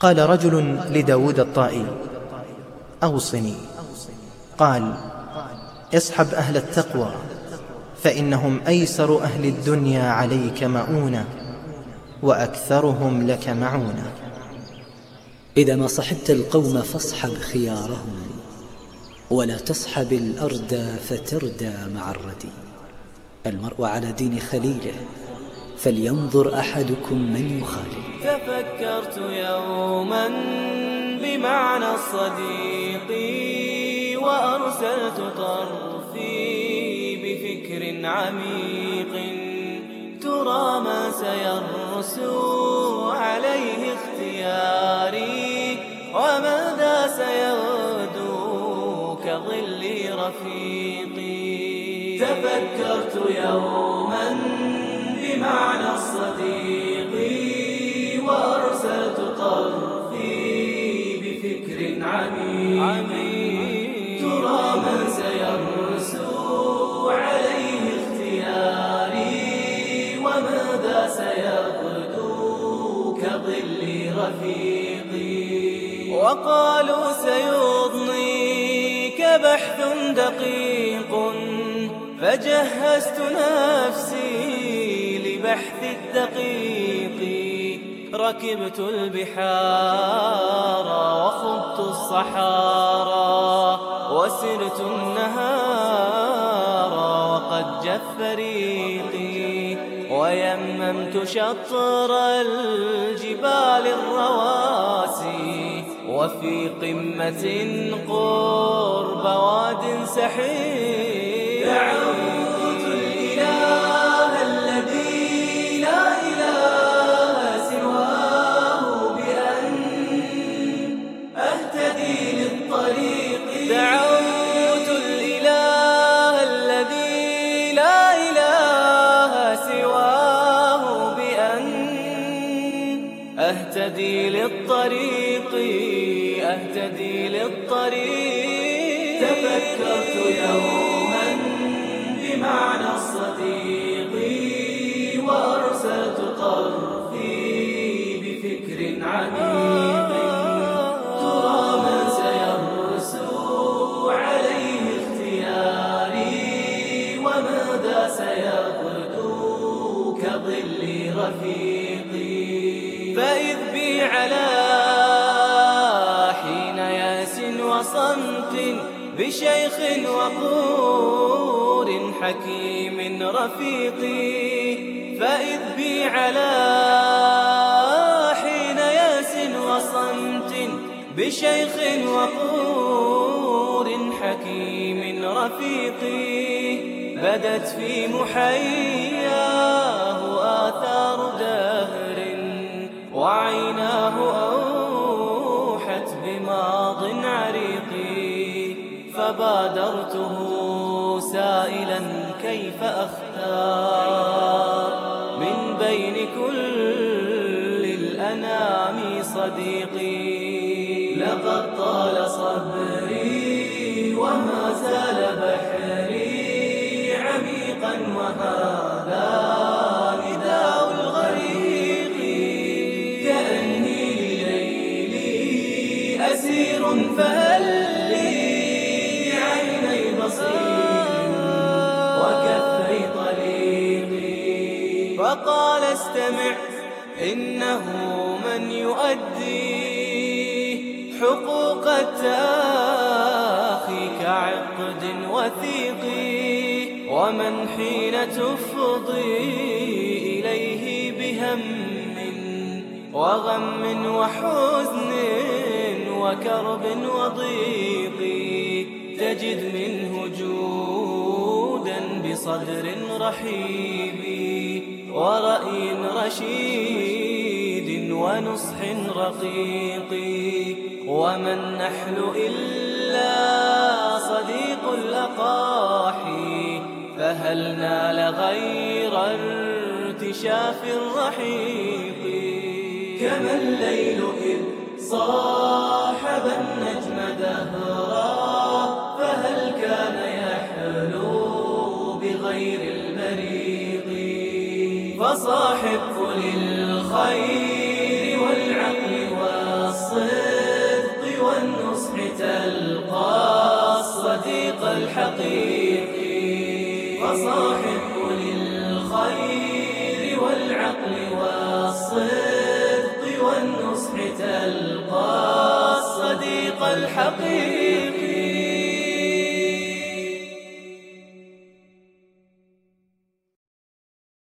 قال رجل لداود الطائي أوصني. قال اصحب أهل التقوى فإنهم أيسر أهل الدنيا عليك مؤونة وأكثرهم لك معونة. إذا ما صحبت القوم فاصحب خيارهم ولا تصحب الأرض فتردى مع الردي. المرء على دين خليله فلينظر أحدكم من يخالي تفكرت يوما بمعنى الصديق وأرسلت طرفي بفكر عميق. ترى ما سيرسو عليه اختياري وماذا سيغدو كظل رفيقي. تفكرت يوما بمعنى الصديق وأرسلت طرفي بفكر عميق. ترى من سيرسو عليه اختياري وماذا سيغدو كظل رفيقي؟ وقالوا سيضنيك بحث دقيق. فجهزت نفسي لبحث الدقيق ركبت البحار وخضت الصحارى وسرت النهار وقد جف ريقي ويممت شطر الجبال الرواسي وفي قمة قرب واد سحيق. أهتدي للطريق أهتدي للطريق. تفكرت يوما بمعنى الصديق وأرسلت طرفي بفكر عميق. ترى من سيرسو عليه اختياري وماذا سيغدو كظل رفيقي؟ فإذ بي على حين ياس وصمت بشيخ وقور حكيم رفيقي فإذ بي على حين ياس وصمت بشيخ وقور حكيم رفيقي بدت في محياه فبادرته سائلا كيف أختار؟ من بين كل الأنام صديقي. لقد طال صبري وما زال بحري عميقا وهذا نداء الغريق. كأني ليلي أسير فهل فقال استمع إنه من يؤدي حقوق التاخي كعقد وثيق ومن حين تفضي إليه بهم وغم وحزن وكرب وضيق تجد منه جودا بصدر رحيب ورأي رشيد ونصح رقيق. وما النحل إلا صديق الأقاحي فهل نال غير ارتشاف الرحيق؟ كما الليل فصاحب للخير والعقل والصدق والنصح تلقى الصديق الحقيقي فصاحب للخير والعقل والصدق والنصح تلقى الصديق الحقيقي